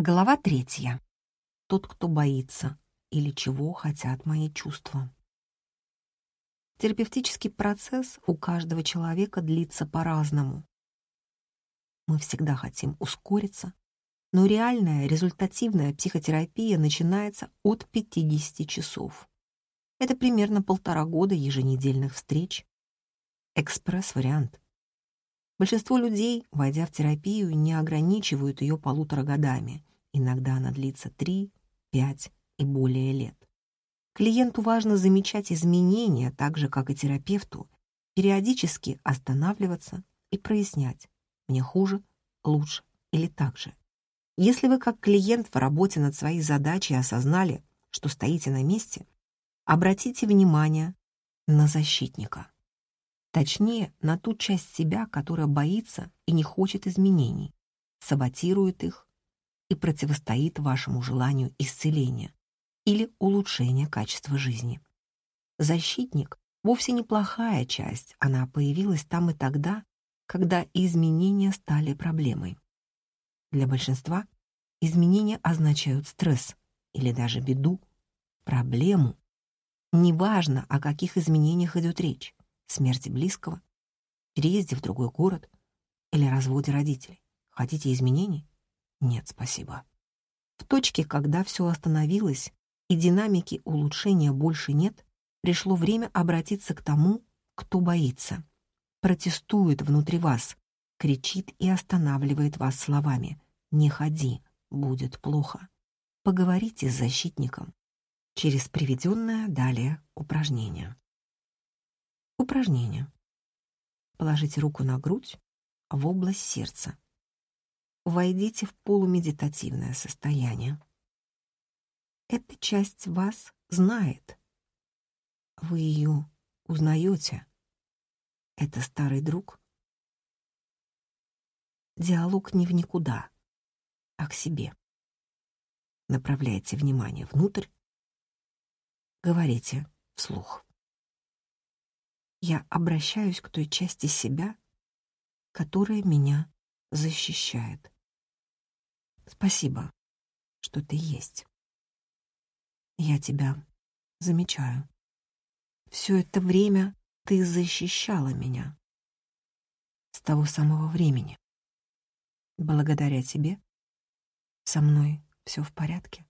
Глава третья. Тот, кто боится, или чего хотят мои чувства. Терапевтический процесс у каждого человека длится по-разному. Мы всегда хотим ускориться, но реальная результативная психотерапия начинается от 50 часов. Это примерно полтора года еженедельных встреч. Экспресс-вариант. Большинство людей, войдя в терапию, не ограничивают ее полутора годами. Иногда она длится три, пять и более лет. Клиенту важно замечать изменения, так же, как и терапевту, периодически останавливаться и прояснять, мне хуже, лучше или так же. Если вы как клиент в работе над своей задачей осознали, что стоите на месте, обратите внимание на защитника. Точнее, на ту часть себя, которая боится и не хочет изменений, саботирует их и противостоит вашему желанию исцеления или улучшения качества жизни. Защитник — вовсе неплохая часть, она появилась там и тогда, когда изменения стали проблемой. Для большинства изменения означают стресс или даже беду, проблему. Неважно, о каких изменениях идет речь смерти близкого, переезде в другой город или разводе родителей. Хотите изменений? Нет, спасибо. В точке, когда все остановилось и динамики улучшения больше нет, пришло время обратиться к тому, кто боится, протестует внутри вас, кричит и останавливает вас словами «Не ходи, будет плохо». Поговорите с защитником через приведенное далее упражнение. Упражнение. Положите руку на грудь в область сердца. Войдите в полумедитативное состояние. Эта часть вас знает. Вы ее узнаете. Это старый друг. Диалог не в никуда, а к себе. Направляйте внимание внутрь. Говорите вслух я обращаюсь к той части себя, которая меня защищает. Спасибо, что ты есть. Я тебя замечаю. Все это время ты защищала меня. С того самого времени. Благодаря тебе со мной все в порядке.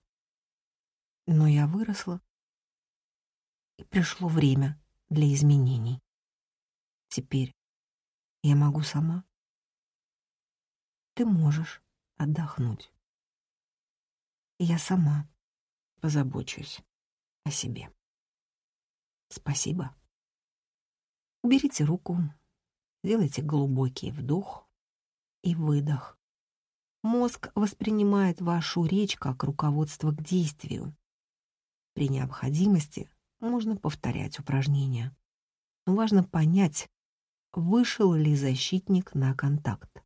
Но я выросла, и пришло время для изменений. Теперь я могу сама. Ты можешь отдохнуть. Я сама позабочусь о себе. Спасибо. Уберите руку, сделайте глубокий вдох и выдох. Мозг воспринимает вашу речь как руководство к действию. При необходимости можно повторять упражнения. Но важно понять, вышел ли защитник на контакт.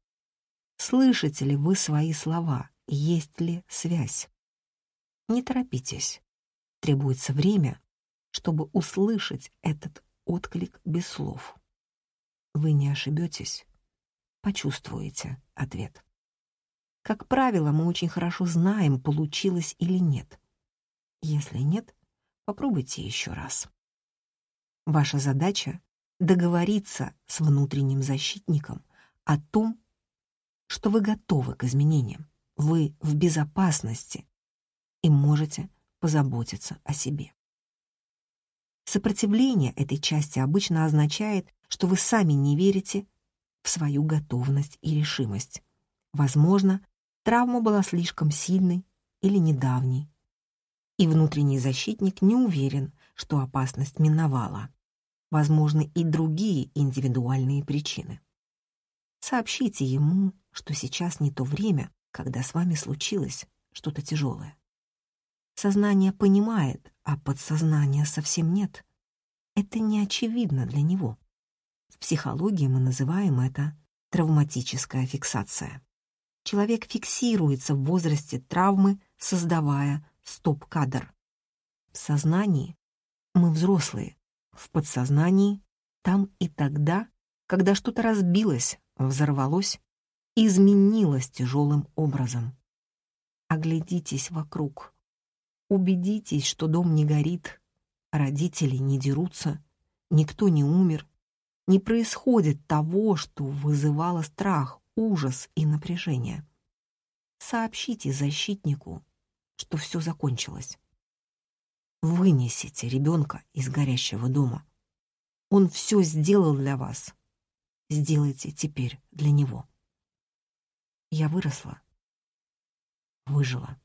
Слышите ли вы свои слова, есть ли связь? Не торопитесь. Требуется время, чтобы услышать этот отклик без слов. Вы не ошибетесь, почувствуете ответ. Как правило, мы очень хорошо знаем, получилось или нет. Если нет, Попробуйте еще раз. Ваша задача — договориться с внутренним защитником о том, что вы готовы к изменениям, вы в безопасности и можете позаботиться о себе. Сопротивление этой части обычно означает, что вы сами не верите в свою готовность и решимость. Возможно, травма была слишком сильной или недавней, и внутренний защитник не уверен, что опасность миновала. Возможны и другие индивидуальные причины. Сообщите ему, что сейчас не то время, когда с вами случилось что-то тяжелое. Сознание понимает, а подсознания совсем нет. Это не очевидно для него. В психологии мы называем это травматическая фиксация. Человек фиксируется в возрасте травмы, создавая стоп-кадр. В сознании мы взрослые, в подсознании там и тогда, когда что-то разбилось, взорвалось, изменилось тяжелым образом. Оглядитесь вокруг. Убедитесь, что дом не горит, родители не дерутся, никто не умер, не происходит того, что вызывало страх, ужас и напряжение. Сообщите защитнику, что все закончилось. Вынесите ребенка из горящего дома. Он все сделал для вас. Сделайте теперь для него. Я выросла, выжила.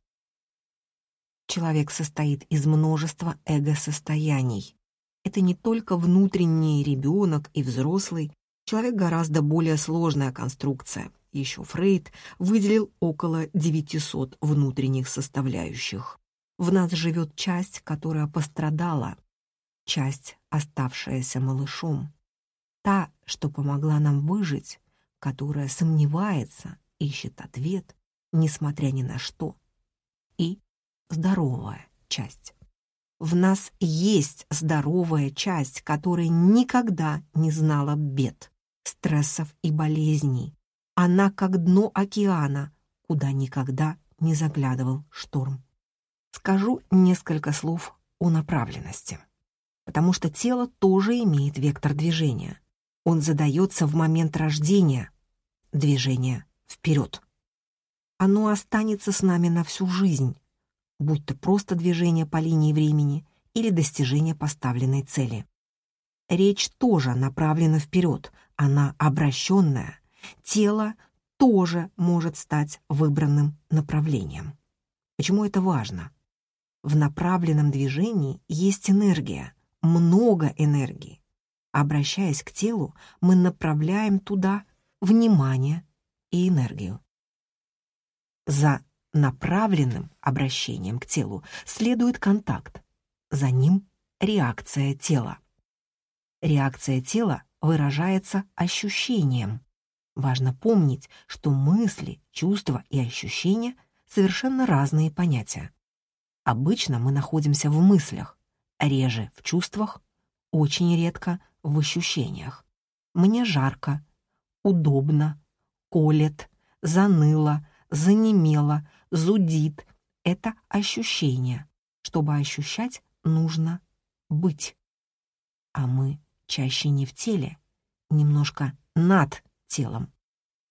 Человек состоит из множества эго-состояний. Это не только внутренний ребенок и взрослый. Человек гораздо более сложная конструкция. Еще Фрейд выделил около 900 внутренних составляющих. В нас живет часть, которая пострадала, часть, оставшаяся малышом. Та, что помогла нам выжить, которая сомневается, ищет ответ, несмотря ни на что. И здоровая часть. В нас есть здоровая часть, которая никогда не знала бед, стрессов и болезней. Она как дно океана, куда никогда не заглядывал шторм. Скажу несколько слов о направленности, потому что тело тоже имеет вектор движения. Он задается в момент рождения, движение вперед. Оно останется с нами на всю жизнь, будь то просто движение по линии времени или достижение поставленной цели. Речь тоже направлена вперед, она обращенная. Тело тоже может стать выбранным направлением. Почему это важно? В направленном движении есть энергия, много энергии. Обращаясь к телу, мы направляем туда внимание и энергию. За направленным обращением к телу следует контакт, за ним реакция тела. Реакция тела выражается ощущением. Важно помнить, что мысли, чувства и ощущения — совершенно разные понятия. Обычно мы находимся в мыслях, реже в чувствах, очень редко в ощущениях. Мне жарко, удобно, колет, заныло, занемело, зудит. Это ощущение. Чтобы ощущать, нужно быть. А мы чаще не в теле, немножко над телом.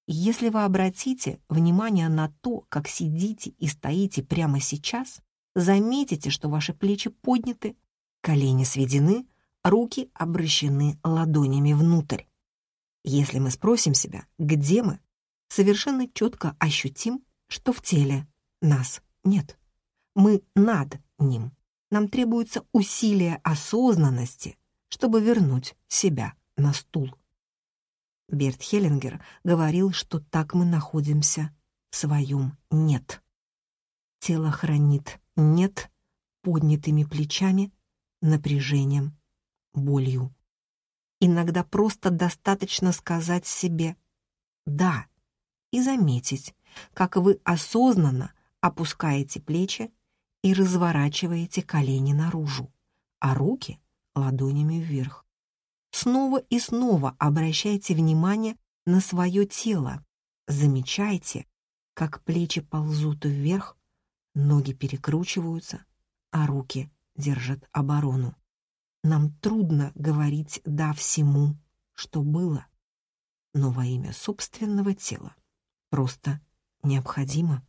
Если вы обратите внимание на то, как сидите и стоите прямо сейчас, заметите, что ваши плечи подняты, колени сведены, руки обращены ладонями внутрь. Если мы спросим себя, где мы, совершенно четко ощутим, что в теле нас нет. Мы над ним. Нам требуется усилие осознанности, чтобы вернуть себя на стул. Берт Хеллингер говорил, что так мы находимся в своем «нет». Тело хранит «нет» поднятыми плечами, напряжением, болью. Иногда просто достаточно сказать себе «да» и заметить, как вы осознанно опускаете плечи и разворачиваете колени наружу, а руки — ладонями вверх. Снова и снова обращайте внимание на свое тело. Замечайте, как плечи ползут вверх, ноги перекручиваются, а руки держат оборону. Нам трудно говорить «да» всему, что было, но во имя собственного тела просто необходимо.